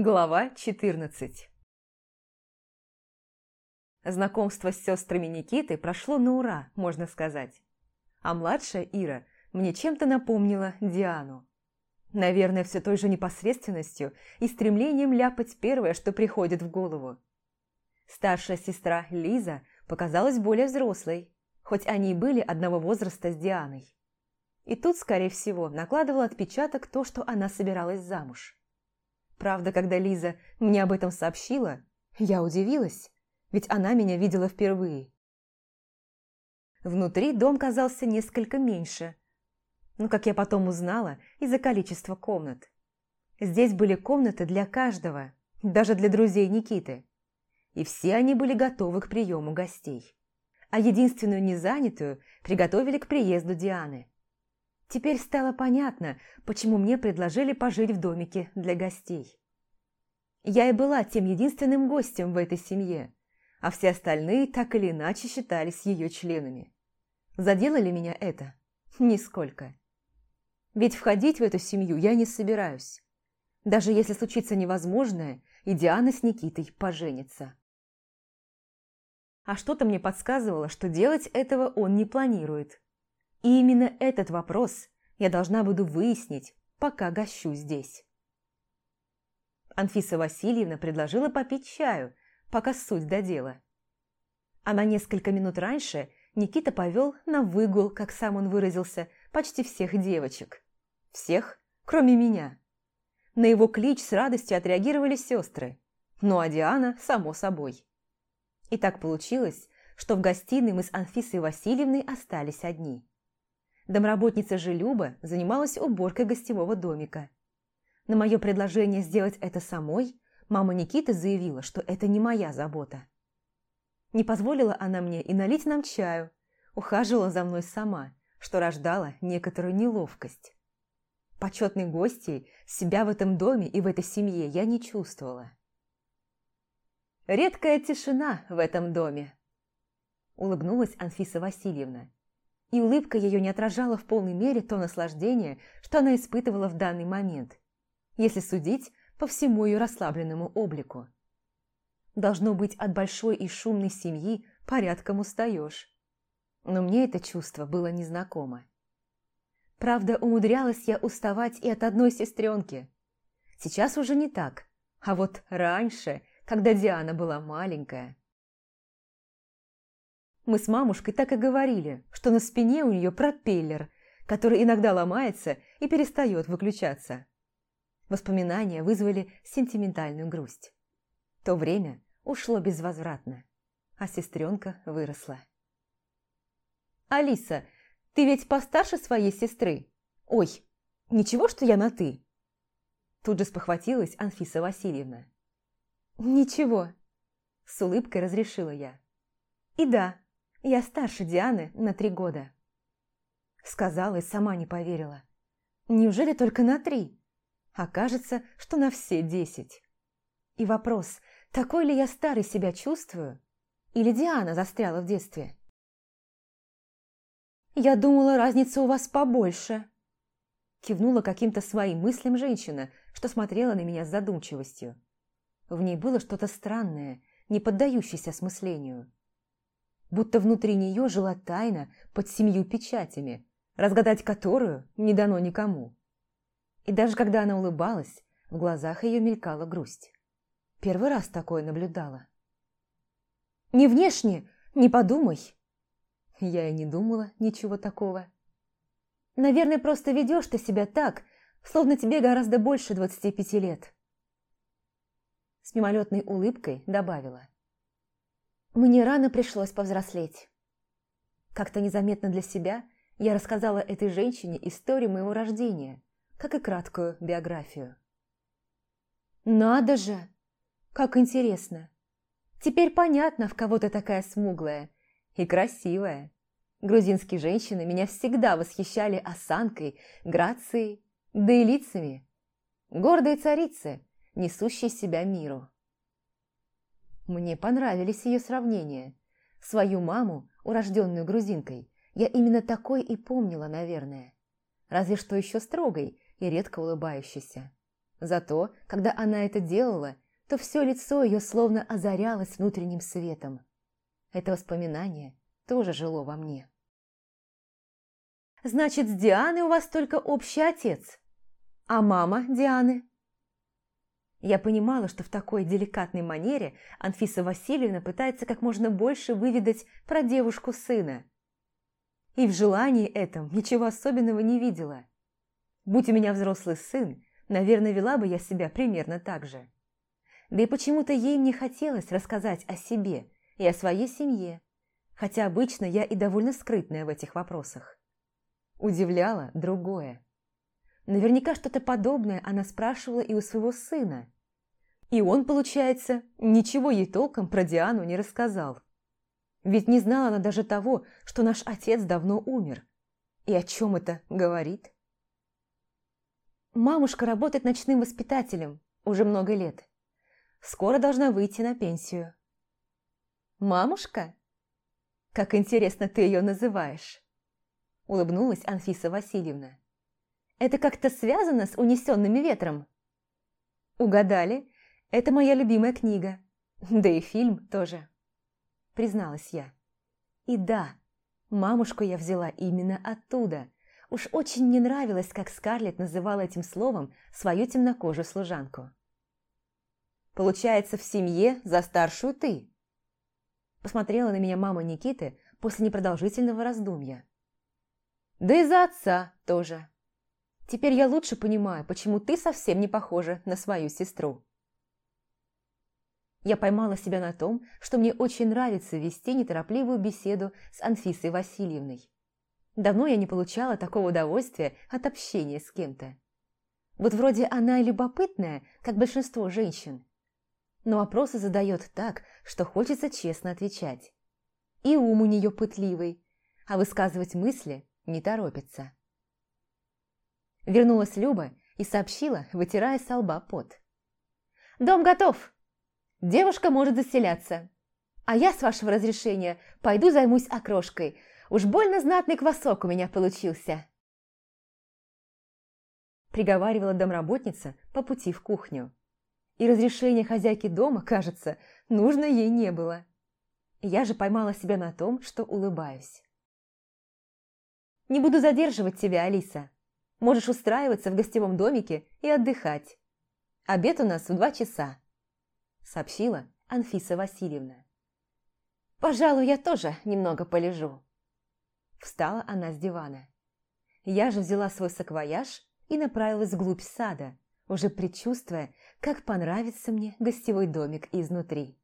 Глава 14 Знакомство с сестрами Никиты прошло на ура, можно сказать. А младшая Ира мне чем-то напомнила Диану. Наверное, все той же непосредственностью и стремлением ляпать первое, что приходит в голову. Старшая сестра Лиза показалась более взрослой, хоть они и были одного возраста с Дианой. И тут, скорее всего, накладывал отпечаток то, что она собиралась замуж. Правда, когда Лиза мне об этом сообщила, я удивилась, ведь она меня видела впервые. Внутри дом казался несколько меньше, но, как я потом узнала, из-за количества комнат. Здесь были комнаты для каждого, даже для друзей Никиты. И все они были готовы к приему гостей. А единственную незанятую приготовили к приезду Дианы. Теперь стало понятно, почему мне предложили пожить в домике для гостей. Я и была тем единственным гостем в этой семье, а все остальные так или иначе считались ее членами. Задело ли меня это? Нисколько. Ведь входить в эту семью я не собираюсь. Даже если случится невозможное, и Диана с Никитой поженятся. А что-то мне подсказывало, что делать этого он не планирует. И именно этот вопрос я должна буду выяснить, пока гощу здесь. Анфиса Васильевна предложила попить чаю, пока суть до дела. А на несколько минут раньше Никита повел на выгул, как сам он выразился, почти всех девочек. Всех, кроме меня. На его клич с радостью отреагировали сестры. Ну а Диана, само собой. И так получилось, что в гостиной мы с Анфисой Васильевной остались одни. Домработница же Люба занималась уборкой гостевого домика. На мое предложение сделать это самой, мама Никиты заявила, что это не моя забота. Не позволила она мне и налить нам чаю, ухаживала за мной сама, что рождало некоторую неловкость. Почетной гостьей себя в этом доме и в этой семье я не чувствовала. «Редкая тишина в этом доме», – улыбнулась Анфиса Васильевна и улыбка ее не отражала в полной мере то наслаждение, что она испытывала в данный момент, если судить по всему ее расслабленному облику. Должно быть, от большой и шумной семьи порядком устаешь. Но мне это чувство было незнакомо. Правда, умудрялась я уставать и от одной сестренки. Сейчас уже не так, а вот раньше, когда Диана была маленькая, мы с мамушкой так и говорили, что на спине у нее пропеллер, который иногда ломается и перестает выключаться. Воспоминания вызвали сентиментальную грусть. То время ушло безвозвратно, а сестренка выросла. «Алиса, ты ведь постарше своей сестры? Ой, ничего, что я на «ты»?» Тут же спохватилась Анфиса Васильевна. «Ничего», – с улыбкой разрешила я. «И да, я старше Дианы на три года. Сказала и сама не поверила. Неужели только на три? Окажется, что на все десять. И вопрос, такой ли я старый себя чувствую? Или Диана застряла в детстве? «Я думала, разница у вас побольше», кивнула каким-то своим мыслям женщина, что смотрела на меня с задумчивостью. В ней было что-то странное, не поддающееся осмыслению будто внутри нее жила тайна под семью печатями, разгадать которую не дано никому. И даже когда она улыбалась, в глазах ее мелькала грусть. Первый раз такое наблюдала. «Не внешне, не подумай!» Я и не думала ничего такого. «Наверное, просто ведешь ты себя так, словно тебе гораздо больше двадцати пяти лет». С мимолетной улыбкой добавила. Мне рано пришлось повзрослеть. Как-то незаметно для себя я рассказала этой женщине историю моего рождения, как и краткую биографию. «Надо же! Как интересно! Теперь понятно, в кого ты такая смуглая и красивая. Грузинские женщины меня всегда восхищали осанкой, грацией, да и лицами. Гордые царицы, несущие себя миру. Мне понравились ее сравнения. Свою маму, урожденную грузинкой, я именно такой и помнила, наверное. Разве что еще строгой и редко улыбающейся. Зато, когда она это делала, то все лицо ее словно озарялось внутренним светом. Это воспоминание тоже жило во мне. «Значит, с Дианой у вас только общий отец, а мама Дианы?» Я понимала, что в такой деликатной манере Анфиса Васильевна пытается как можно больше выведать про девушку сына. И в желании этом ничего особенного не видела. Будь у меня взрослый сын, наверное, вела бы я себя примерно так же. Да и почему-то ей не хотелось рассказать о себе и о своей семье, хотя обычно я и довольно скрытная в этих вопросах. Удивляло другое. Наверняка что-то подобное она спрашивала и у своего сына. И он, получается, ничего ей толком про Диану не рассказал. Ведь не знала она даже того, что наш отец давно умер. И о чем это говорит? Мамушка работает ночным воспитателем уже много лет. Скоро должна выйти на пенсию. «Мамушка? Как интересно ты ее называешь!» Улыбнулась Анфиса Васильевна. Это как-то связано с «Унесенными ветром»?» «Угадали. Это моя любимая книга. Да и фильм тоже», – призналась я. «И да, мамушку я взяла именно оттуда. Уж очень мне нравилось, как Скарлетт называла этим словом свою темнокожую служанку». «Получается, в семье за старшую ты?» Посмотрела на меня мама Никиты после непродолжительного раздумья. «Да и за отца тоже», Теперь я лучше понимаю, почему ты совсем не похожа на свою сестру. Я поймала себя на том, что мне очень нравится вести неторопливую беседу с Анфисой Васильевной. Давно я не получала такого удовольствия от общения с кем-то. Вот вроде она и любопытная, как большинство женщин. Но вопросы задает так, что хочется честно отвечать. И ум у нее пытливый, а высказывать мысли не торопится. Вернулась Люба и сообщила, вытирая с лба пот. «Дом готов! Девушка может заселяться. А я, с вашего разрешения, пойду займусь окрошкой. Уж больно знатный квасок у меня получился!» Приговаривала домработница по пути в кухню. И разрешения хозяйки дома, кажется, нужно ей не было. Я же поймала себя на том, что улыбаюсь. «Не буду задерживать тебя, Алиса. Можешь устраиваться в гостевом домике и отдыхать. Обед у нас в два часа», – сообщила Анфиса Васильевна. «Пожалуй, я тоже немного полежу». Встала она с дивана. Я же взяла свой саквояж и направилась вглубь сада, уже предчувствуя, как понравится мне гостевой домик изнутри.